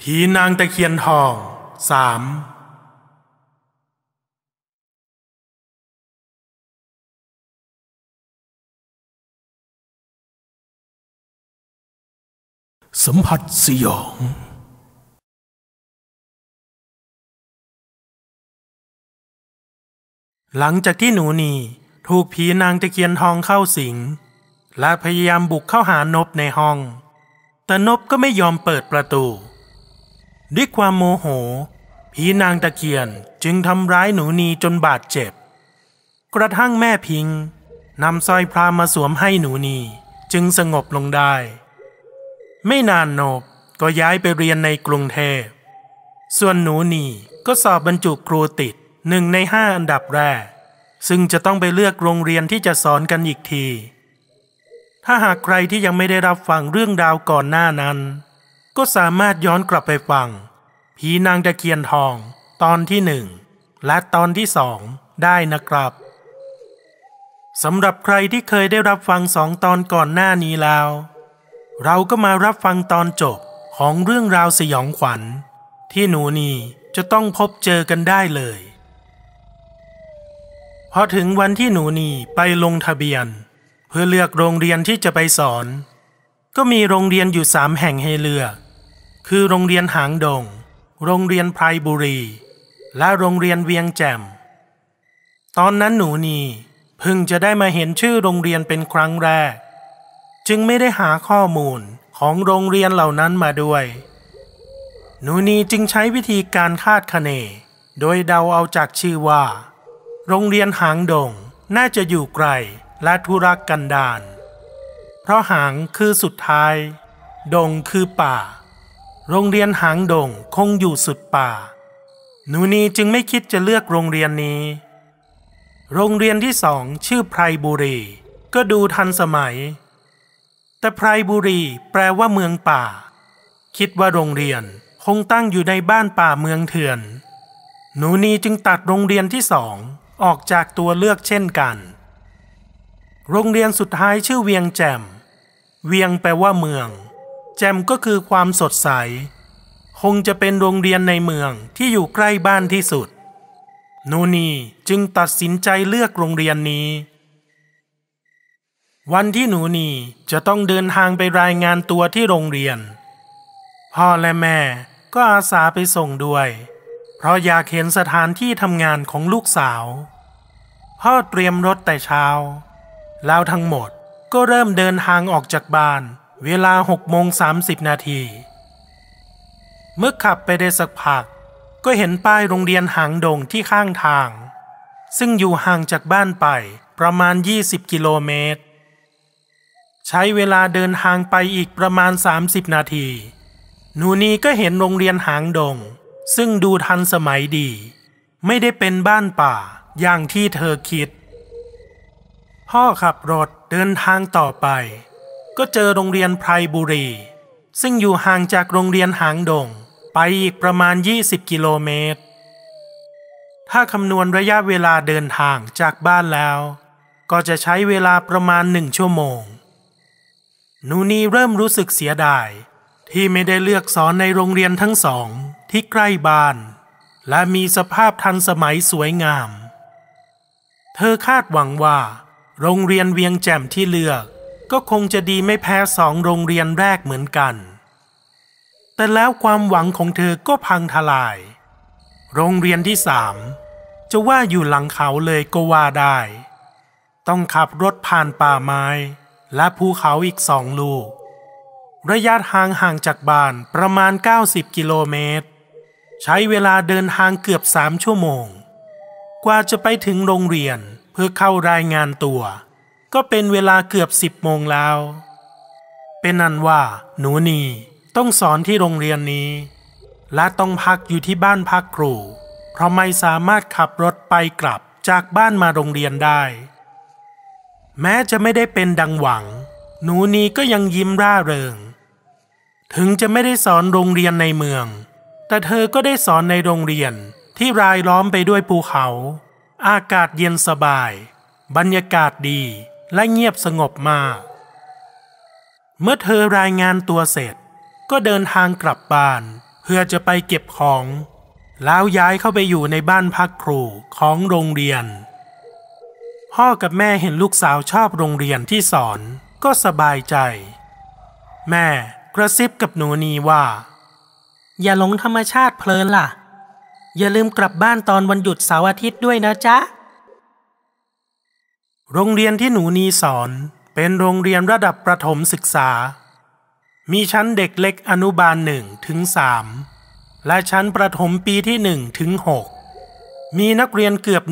ผีนางตะเคียนทองสามสัมผัสสยอง หลังจากที่หนูนีถูกผีนางตะเคียนทองเข้าสิง และพยายามบุกเข้าหานบในห้อง แต่นบก็ไม่ยอมเปิดประตู ด้วยความโมโห ผีนางตะเคียนจึงทำร้ายหนูนีจนบาดเจ็บ กระทั่งแม่พิงนำสร้อยพระมาสวมให้หนูนีจึงสงบลงได้ ไม่นานนบก็ย้ายไปเรียนในกรุงเทพ ส่วนหนูนีก็สอบบรรจุครูติดหนึ่งในห้าอันดับแรก ซึ่งจะต้องไปเลือกโรงเรียนที่จะสอนกันอีกที ถ้าหากใครที่ยังไม่ได้รับฟังเรื่องราวก่อนหน้านั้น ก็สามารถย้อนกลับไปฟัง ผีนางตะเคียนทอง ตอนที่หนึ่งและตอนที่สองได้นะครับสำหรับใครที่เคยได้รับฟังสองตอนก่อนหน้านี้แล้ว เราก็มารับฟังตอนจบของเรื่องราวสยองขวัญ ที่หนูนีจะต้องพบเจอกันได้เลยพอถึงวันที่หนูนีไปลงทะเบียน เพื่อเลือกโรงเรียนที่จะไปสอน ก็มีโรงเรียนอยู่สามแห่งให้เลือก คือโรงเรียนหางดง โรงเรียนไพรบุรี และโรงเรียนเวียงแจ่ม ตอนนั้นหนูนีเพิ่งจะได้มาเห็นชื่อโรงเรียนเป็นครั้งแรก จึงไม่ได้หาข้อมูลของโรงเรียนเหล่านั้นมาด้วย หนูนีจึงใช้วิธีการคาดคะเน โดยเดาเอาจากชื่อว่า โรงเรียนหางดงน่าจะอยู่ไกลและธุรกันดารเพราะหางคือสุดท้าย ดงคือป่า โรงเรียนหางดงคงอยู่สุดป่า หนูนีจึงไม่คิดจะเลือกโรงเรียนนี้ โรงเรียนที่สองชื่อไพรบุรี ก็ดูทันสมัย แต่ไพรบุรีแปลว่าเมืองป่า คิดว่าโรงเรียนคงตั้งอยู่ในบ้านป่าเมืองเถื่อน หนูนีจึงตัดโรงเรียนที่สองออกจากตัวเลือกเช่นกัน โรงเรียนสุดท้ายชื่อเวียงแจ่ม เวียงแปลว่าเมือง แจ่มก็คือความสดใส คงจะเป็นโรงเรียนในเมืองที่อยู่ใกล้บ้านที่สุดหนูนีจึงตัดสินใจเลือกโรงเรียนนี้ วันที่หนูนีจะต้องเดินทางไปรายงานตัวที่โรงเรียน พ่อและแม่ก็อาสาไปส่งด้วย เพราะอยากเห็นสถานที่ทำงานของลูกสาว พ่อเตรียมรถแต่เช้า แล้วทั้งหมดก็เริ่มเดินทางออกจากบ้าน เวลาหกโมงสามสิบนาที เมื่อขับไปได้สักพัก ก็เห็นป้ายโรงเรียนหางดงที่ข้างทาง ซึ่งอยู่ห่างจากบ้านไปประมาณ 20 กิโลเมตร ใช้เวลาเดินทางไปอีกประมาณ 30 นาทีหนูนีก็เห็นโรงเรียนหางดง ซึ่งดูทันสมัยดี ไม่ได้เป็นบ้านป่าอย่างที่เธอคิด พ่อขับรถเดินทางต่อไป ก็เจอโรงเรียนไพรบุรี ซึ่งอยู่ห่างจากโรงเรียนหางดง ไปอีกประมาณ 20 กิโลเมตร ถ้าคำนวณระยะเวลาเดินทางจากบ้านแล้ว ก็จะใช้เวลาประมาณหนึ่งชั่วโมง นูนีเริ่มรู้สึกเสียดาย ที่ไม่ได้เลือกสอนในโรงเรียนทั้งสองที่ใกล้บ้าน และมีสภาพทันสมัยสวยงาม เธอคาดหวังว่า โรงเรียนเวียงแจ่มที่เลือก ก็คงจะดีไม่แพ้สองโรงเรียนแรกเหมือนกัน แต่แล้วความหวังของเธอก็พังทลาย โรงเรียนที่สามจะว่าอยู่หลังเขาเลยก็ว่าได้ ต้องขับรถผ่านป่าไม้ และภูเขาอีกสองลูก ระยะทางห่างจากบ้านประมาณ 90 กิโลเมตร ใช้เวลาเดินทางเกือบสามชั่วโมง กว่าจะไปถึงโรงเรียนเพื่อเข้ารายงานตัว ก็เป็นเวลาเกือบสิบโมงแล้ว เป็นนันว่า หนูนีต้องสอนที่โรงเรียนนี้ และต้องพักอยู่ที่บ้านพักครู เพราะไม่สามารถขับรถไปกลับจากบ้านมาโรงเรียนได้ แม้จะไม่ได้เป็นดังหวัง หนูนีก็ยังยิ้มร่าเริง ถึงจะไม่ได้สอนโรงเรียนในเมือง แต่เธอก็ได้สอนในโรงเรียนที่รายล้อมไปด้วยภูเขา อากาศเย็นสบาย บรรยากาศดี และเงียบสงบมากเมื่อเธอรายงานตัวเสร็จ ก็เดินทางกลับบ้าน เพื่อจะไปเก็บของ แล้วย้ายเข้าไปอยู่ในบ้านพักครูของโรงเรียน พ่อกับแม่เห็นลูกสาวชอบโรงเรียนที่สอนก็สบายใจ แม่กระซิบกับหนูนีว่า อย่าหลงธรรมชาติเพลินล่ะ อย่าลืมกลับบ้านตอนวันหยุดเสาร์อาทิตย์ด้วยนะจ๊ะ โรงเรียนที่หนูนีสอนเป็นโรงเรียนระดับประถมศึกษา มีชั้นเด็กเล็กอนุบาลหนึ่งถึงสามและชั้นประถมปีที่หนึ่งถึงหกมีนักเรียนเกือบ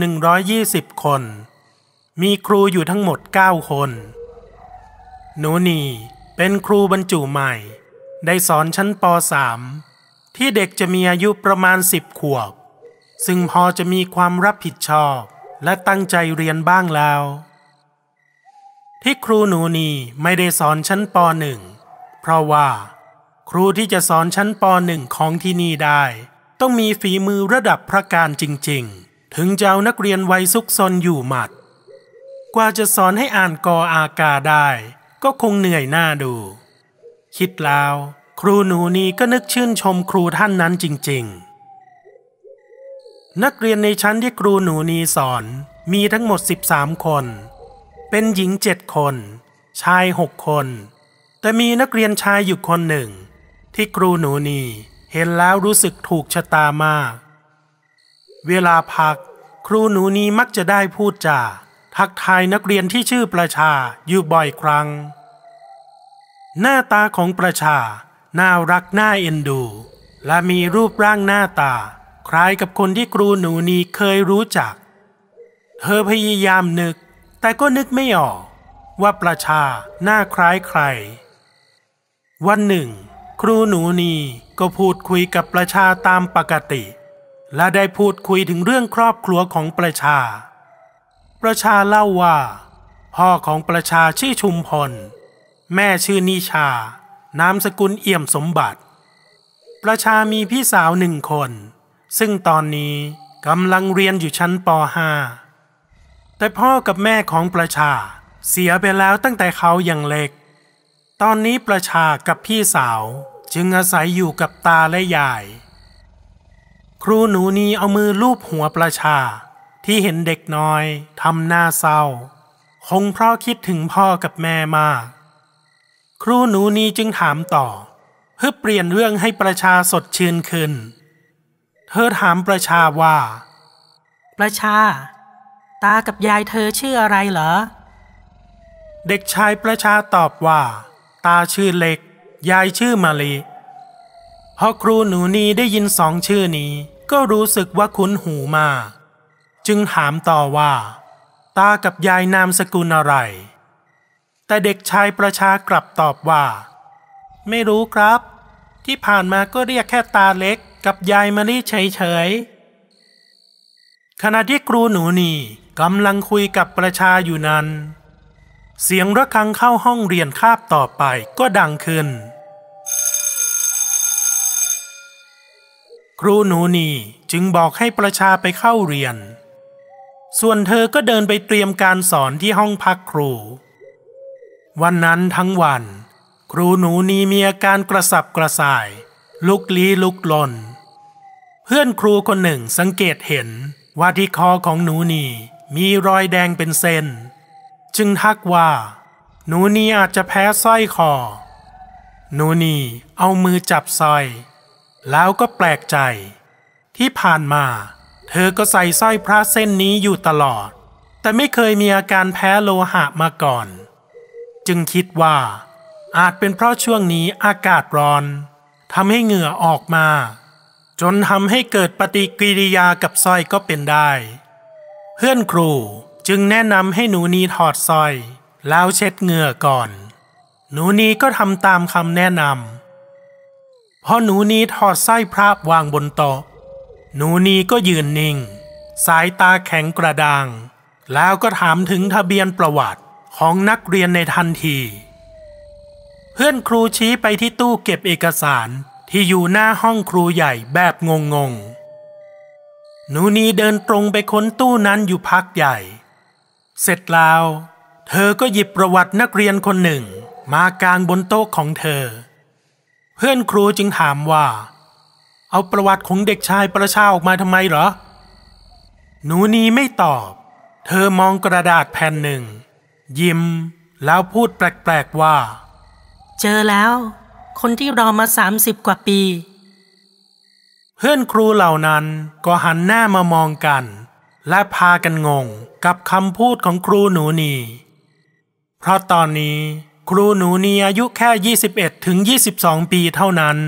120 คน มีครูอยู่ทั้งหมด 9 คน หนูนีเป็นครูบรรจุใหม่ ได้สอนชั้นป .3 ที่เด็กจะมีอายุประมาณ 10 ขวบ ซึ่งพอจะมีความรับผิดชอบและตั้งใจเรียนบ้างแล้ว ที่ครูหนูนีไม่ได้สอนชั้นป .1 เพราะว่า ครูที่จะสอนชั้นป .1 ของที่นี่ได้ ต้องมีฝีมือระดับพระการจริง ๆ ถึงจะเอานักเรียนวัยซุกซนอยู่หมัด กว่าจะสอนให้อ่านกออากาได้ ก็คงเหนื่อยหน้าดู คิดแล้ว ครูหนูนีก็นึกชื่นชมครูท่านนั้นจริง ๆ นักเรียนในชั้นที่ครูหนูนีสอนมีทั้งหมด 13 คน เป็นหญิงเจ็ดคน ชายหกคน แต่มีนักเรียนชายอยู่คนหนึ่ง ที่ครูหนูนีเห็นแล้วรู้สึกถูกชะตามาก เวลาพัก ครูหนูนีมักจะได้พูดจาทักทายนักเรียนที่ชื่อประชาอยู่บ่อยครั้ง หน้าตาของประชาน่ารักน่าเอ็นดู และมีรูปร่างหน้าตา คล้ายกับคนที่ครูหนูนีเคยรู้จัก เธอพยายามนึก แต่ก็นึกไม่ออกว่าประชาหน้าคล้ายใคร วันหนึ่ง ครูหนูนีก็พูดคุยกับประชาตามปกติ และได้พูดคุยถึงเรื่องครอบครัวของประชา ประชาเล่าว่า พ่อของประชาชื่อชุมพล แม่ชื่อนิชา นามสกุลเอี่ยมสมบัติ ประชามีพี่สาวหนึ่งคน ซึ่งตอนนี้กำลังเรียนอยู่ชั้นป .5 แต่พ่อกับแม่ของประชา เสียไปแล้วตั้งแต่เขายังเล็ก ตอนนี้ประชากับพี่สาวจึงอาศัยอยู่กับตาและยาย ครูหนูนีเอามือลูบหัวประชา ที่เห็นเด็กน้อยทำหน้าเศร้า คงเพราะคิดถึงพ่อกับแม่มาก ครูหนูนีจึงถามต่อ เพื่อเปลี่ยนเรื่องให้ประชาสดชื่นขึ้น เธอถามประชาว่า ประชา ตากับยายเธอชื่ออะไรเหรอ เด็กชายประชาตอบว่า ตาชื่อเล็ก ยายชื่อมาลีพอครูหนูนีได้ยินสองชื่อนี้ ก็รู้สึกว่าคุ้นหูมากจึงถามต่อว่า ตากับยายนามสกุลอะไร แต่เด็กชายประชากลับตอบว่า ไม่รู้ครับ ที่ผ่านมาก็เรียกแค่ตาเล็กกับยายมาลีเฉยๆขณะที่ครูหนูนี กำลังคุยกับประชาอยู่นั้น เสียงระฆังเข้าห้องเรียนคาบต่อไปก็ดังขึ้น ครูหนูนีจึงบอกให้ประชาไปเข้าเรียน ส่วนเธอก็เดินไปเตรียมการสอนที่ห้องพักครู วันนั้นทั้งวัน ครูหนูนีมีอาการกระสับกระส่าย ลุกลี้ลุกลน เพื่อนครูคนหนึ่งสังเกตเห็นว่าที่คอของหนูนี มีรอยแดงเป็นเส้นจึงทักว่า หนูนีอาจจะแพ้สร้อยคอ หนูนีเอามือจับสร้อย แล้วก็แปลกใจ ที่ผ่านมา เธอก็ใส่สร้อยพระเส้นนี้อยู่ตลอด แต่ไม่เคยมีอาการแพ้โลหะมาก่อน จึงคิดว่า อาจเป็นเพราะช่วงนี้อากาศร้อนทำให้เหงื่อออกมา จนทำให้เกิดปฏิกิริยากับสร้อยก็เป็นได้ เพื่อนครูจึงแนะนำให้หนูนีถอดสร้อย แล้วเช็ดเหงื่อก่อน หนูนีก็ทำตามคำแนะนำพอหนูนีถอดสร้อยพระวางบนโต๊ะ หนูนีก็ยืนนิ่ง สายตาแข็งกระด้าง แล้วก็ถามถึงทะเบียนประวัติของนักเรียนในทันที เพื่อนครูชี้ไปที่ตู้เก็บเอกสารที่อยู่หน้าห้องครูใหญ่แบบงงๆ หนูนีเดินตรงไปค้นตู้นั้นอยู่พักใหญ่ เสร็จแล้ว เธอก็หยิบประวัตินักเรียนคนหนึ่ง มากางบนโต๊ะของเธอ เพื่อนครูจึงถามว่า เอาประวัติของเด็กชายประชาออกมาทำไมเหรอ หนูนีไม่ตอบ เธอมองกระดาษแผ่นหนึ่ง ยิ้มแล้วพูดแปลกๆว่า เจอแล้ว คนที่รอมาสามสิบกว่าปี เพื่อนครูเหล่านั้นก็หันหน้ามามองกัน และพากันงงกับคำพูดของครูหนูนีเพราะตอนนี้ครูหนูนีอายุแค่ 21ถึง22 ปีเท่านั้น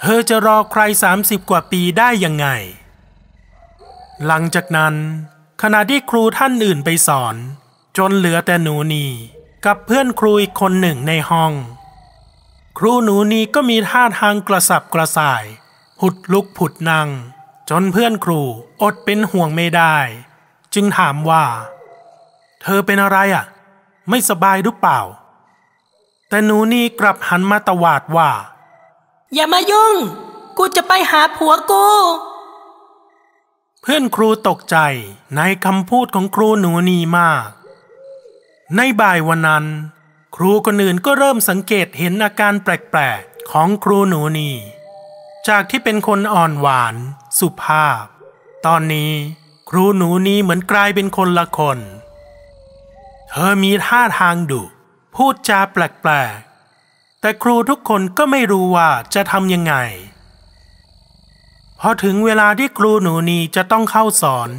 เธอจะรอใคร 30 กว่าปีได้ยังไง หลังจากนั้น ขณะที่ครูท่านอื่นไปสอน จนเหลือแต่หนูนีกับเพื่อนครูอีกคนหนึ่งในห้อง ครูหนูนีก็มีท่าทางกระสับกระส่าย ผุดลุกผุดนั่ง จนเพื่อนครูอดเป็นห่วงไม่ได้ จึงถามว่า เธอเป็นอะไรอะ ไม่สบายหรือเปล่า แต่หนูนีกลับหันมาตวาดว่า อย่ามายุ่ง กูจะไปหาผัวกู เพื่อนครูตกใจในคำพูดของครูหนูนีมาก ในบ่ายวันนั้น ครูคนอื่นก็เริ่มสังเกตเห็นอาการแปลกๆของครูหนูนี จากที่เป็นคนอ่อนหวาน สุภาพ ตอนนี้ครูหนูนีเหมือนกลายเป็นคนละคน เธอมีท่าทางดุ พูดจาแปลกๆ แต่ครูทุกคนก็ไม่รู้ว่าจะทำยังไง พอถึงเวลาที่ครูหนูนีจะต้องเข้าสอน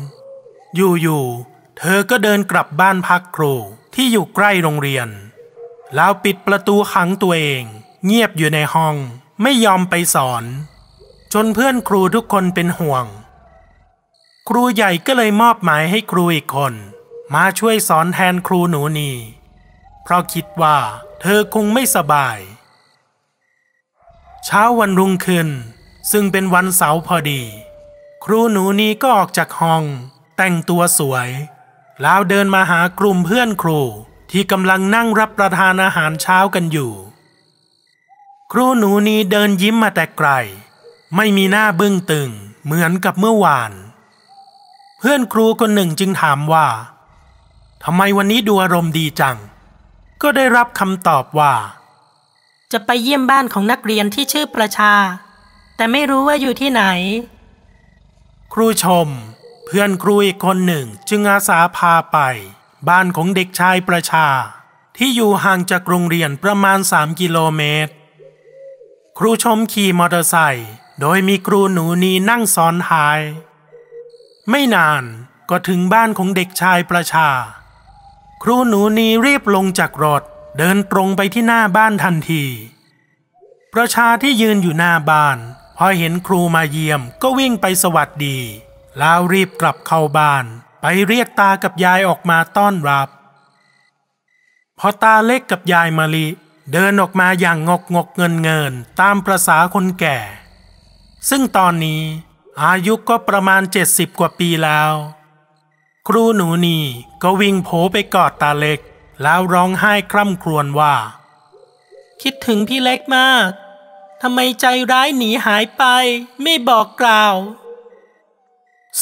อยู่ๆ เธอก็เดินกลับบ้านพักครูที่อยู่ใกล้โรงเรียน แล้วปิดประตูขังตัวเอง เงียบอยู่ในห้องไม่ยอมไปสอน จนเพื่อนครูทุกคนเป็นห่วง ครูใหญ่ก็เลยมอบหมายให้ครูอีกคน มาช่วยสอนแทนครูหนูนีเพราะคิดว่า เธอคงไม่สบาย เช้าวันรุ่งขึ้น ซึ่งเป็นวันเสาร์พอดี ครูหนูนีก็ออกจากห้อง แต่งตัวสวย แล้วเดินมาหากลุ่มเพื่อนครูที่กำลังนั่งรับประทานอาหารเช้ากันอยู่ ครูหนูนีเดินยิ้มมาแต่ไกล ไม่มีหน้าบึ้งตึงเหมือนกับเมื่อวาน เพื่อนครูคนหนึ่งจึงถามว่าทำไมวันนี้ดูอารมณ์ดีจัง ก็ได้รับคำตอบว่า จะไปเยี่ยมบ้านของนักเรียนที่ชื่อประชา แต่ไม่รู้ว่าอยู่ที่ไหน ครูชม เพื่อนครูอีกคนหนึ่งจึงอาสาพาไป บ้านของเด็กชายประชา ที่อยู่ห่างจากโรงเรียนประมาณ 3 กิโลเมตร ครูชมขี่มอเตอร์ไซค์ โดยมีครูหนูนีนั่งซ้อนท้าย ไม่นานก็ถึงบ้านของเด็กชายประชา ครูหนูนีรีบลงจากรถเดินตรงไปที่หน้าบ้านทันที ประชาที่ยืนอยู่หน้าบ้าน พอเห็นครูมาเยี่ยมก็วิ่งไปสวัสดี แล้วรีบกลับเข้าบ้าน ไปเรียกตากับยายออกมาต้อนรับ พอตาเล็กกับยายมาลีเดินออกมาอย่างงกงกเงินเงินตามประษาคนแก่ ซึ่งตอนนี้อายุก็ประมาณเจ็ดสิบกว่าปีแล้ว ครูหนูนีก็วิ่งโผไปกอดตาเล็ก แล้วร้องไห้คร่ำครวญว่า คิดถึงพี่เล็กมากทำไมใจร้ายหนีหายไปไม่บอกกล่าว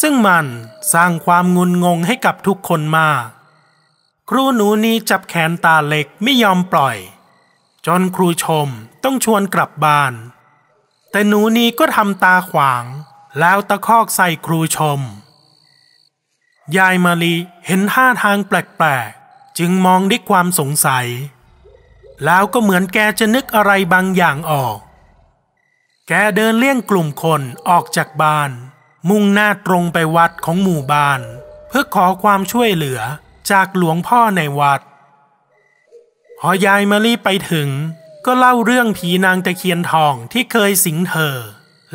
ซึ่งมันสร้างความงุนงงให้กับทุกคนมาก ครูหนูนีจับแขนตาเล็กไม่ยอมปล่อย จนครูชมต้องชวนกลับบ้าน แต่หนูนีก็ทำตาขวาง แล้วตะคอกใส่ครูชม ยายมาลีเห็นท่าทางแปลกๆ จึงมองด้วยความสงสัย แล้วก็เหมือนแกจะนึกอะไรบางอย่างออก แกเดินเลี่ยงกลุ่มคนออกจากบ้าน มุ่งหน้าตรงไปวัดของหมู่บ้าน เพื่อขอความช่วยเหลือจากหลวงพ่อในวัด พอยายมาลีไปถึง ก็เล่าเรื่องผีนางตะเคียนทองที่เคยสิงเธอ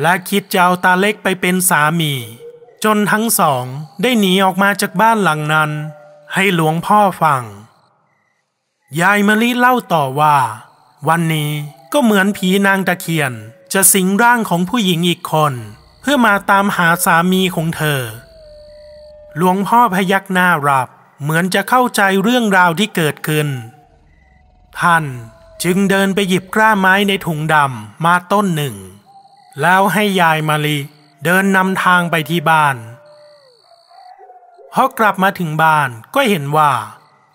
และคิดจะเอาตาเล็กไปเป็นสามี จนทั้งสองได้หนีออกมาจากบ้านหลังนั้น ให้หลวงพ่อฟัง ยายมะลิเล่าต่อว่า วันนี้ก็เหมือนผีนางตะเคียนจะสิงร่างของผู้หญิงอีกคน เพื่อมาตามหาสามีของเธอ หลวงพ่อพยักหน้ารับเหมือนจะเข้าใจเรื่องราวที่เกิดขึ้น ท่าน จึงเดินไปหยิบกล้าไม้ในถุงดำมาต้นหนึ่ง แล้วให้ยายมาลีเดินนำทางไปที่บ้านพอกลับมาถึงบ้านก็เห็นว่า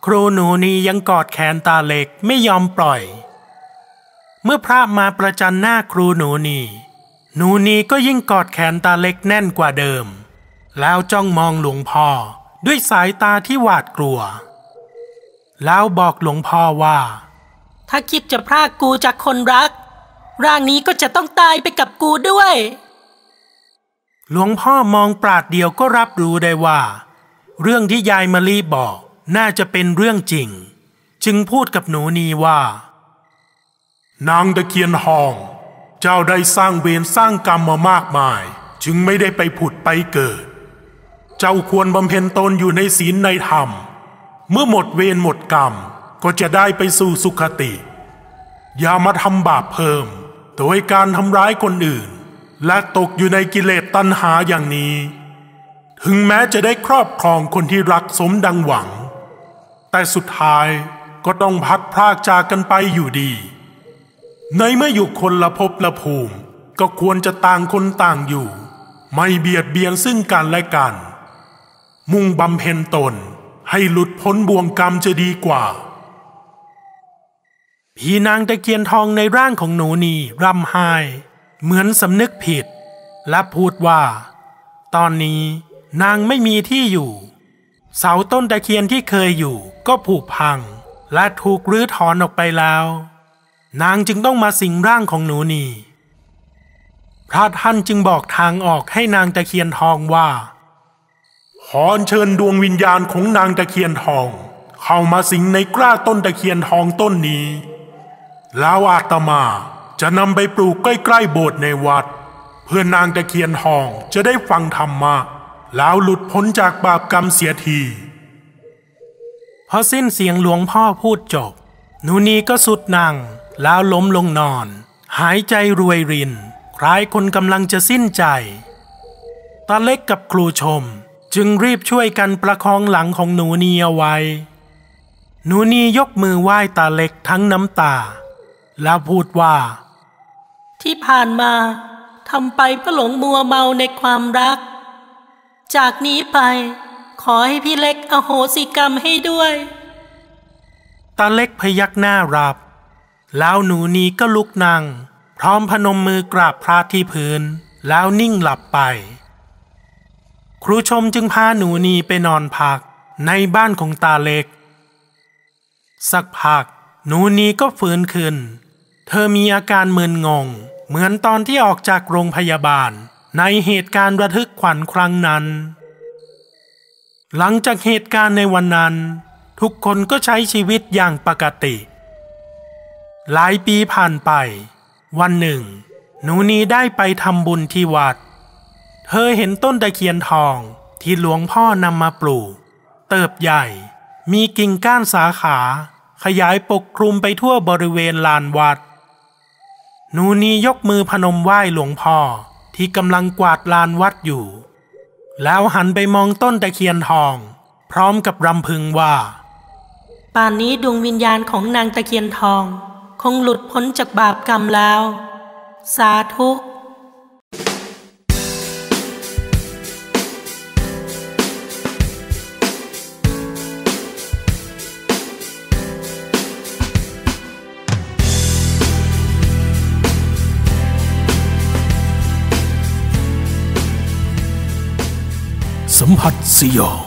ครูหนูนียังกอดแขนตาเล็กไม่ยอมปล่อย เมื่อพระมาประจันหน้าครูหนูนีหนูนีก็ยิ่งกอดแขนตาเล็กแน่นกว่าเดิม แล้วจ้องมองหลวงพ่อด้วยสายตาที่หวาดกลัว แล้วบอกหลวงพ่อว่า ถ้าคิดจะพรากกูจากคนรัก ร่างนี้ก็จะต้องตายไปกับกูด้วย หลวงพ่อมองปราดเดียวก็รับรู้ได้ว่า เรื่องที่ยายมะลีบอกน่าจะเป็นเรื่องจริง จึงพูดกับหนูนีว่า นางตะเคียนทอง เจ้าได้สร้างเวรสร้างกรรมมามากมาย จึงไม่ได้ไปผุดไปเกิด เจ้าควรบำเพ็ญตนอยู่ในศีลในธรรม เมื่อหมดเวรหมดกรรม ก็จะได้ไปสู่สุขติ อย่ามาทำบาปเพิ่ม โดยการทำร้ายคนอื่น และตกอยู่ในกิเลสตัณหาอย่างนี้ ถึงแม้จะได้ครอบครองคนที่รักสมดังหวัง แต่สุดท้ายก็ต้องพัดพรากจากกันไปอยู่ดี ในเมื่ออยู่คนละภพละภูมิ ก็ควรจะต่างคนต่างอยู่ ไม่เบียดเบียนซึ่งกันและกัน มุ่งบำเพ็ญตนให้หลุดพ้นบ่วงกรรมจะดีกว่า พี่นางตะเคียนทองในร่างของหนูนีร่ำไห้ เหมือนสำนึกผิด และพูดว่า ตอนนี้นางไม่มีที่อยู่ เสาต้นตะเคียนที่เคยอยู่ก็ผุพัง และถูกรื้อถอนออกไปแล้ว นางจึงต้องมาสิงร่างของหนูนีพระท่านจึงบอกทางออกให้นางตะเคียนทองว่าขอเชิญดวงวิญญาณของนางตะเคียนทอง เข้ามาสิงในกล้าต้นตะเคียนทองต้นนี้ แล้วอาตมาจะนำไปปลูกใกล้ๆโบสถ์ในวัด เพื่อนางตะเคียนทองจะได้ฟังธรรมะ แล้วหลุดพ้นจากบาปกรรมเสียทีพอสิ้นเสียงหลวงพ่อพูดจบหนูนีก็สุดนั่งแล้วล้มลงนอน หายใจรวยริน คล้ายคนกำลังจะสิ้นใจ ตาเล็กกับครูชมจึงรีบช่วยกันประคองหลังของหนูนีเอาไว้ หนูนียกมือไหว้ตาเล็กทั้งน้ำตา แล้วพูดว่า ที่ผ่านมาทำไปเพราะหลงมัวเมาในความรัก จากนี้ไป ขอให้พี่เล็กอโหสิกรรมให้ด้วย ตาเล็กพยักหน้ารับ แล้วหนูนีก็ลุกนั่ง พร้อมพนมมือกราบพระที่พื้น แล้วนิ่งหลับไป ครูชมจึงพาหนูนีไปนอนพักในบ้านของตาเล็ก สักพักหนูนีก็ฟื้นขึ้น เธอมีอาการมึนงง เหมือนตอนที่ออกจากโรงพยาบาล ในเหตุการณ์ระทึกขวัญครั้งนั้น หลังจากเหตุการณ์ในวันนั้น ทุกคนก็ใช้ชีวิตอย่างปกติ หลายปีผ่านไป วันหนึ่ง หนูนีได้ไปทำบุญที่วัด เธอเห็นต้นตะเคียนทองที่หลวงพ่อนำมาปลูก เติบใหญ่ มีกิ่งก้านสาขา ขยายปกคลุมไปทั่วบริเวณลานวัด นูนียกมือพนมไหว้หลวงพ่อที่กำลังกวาดลานวัดอยู่ แล้วหันไปมองต้นตะเคียนทอง พร้อมกับรำพึงว่า ป่านนี้ดวงวิญญาณของนางตะเคียนทอง คงหลุดพ้นจากบาปกรรมแล้ว สาธุ สัมผัสสยอง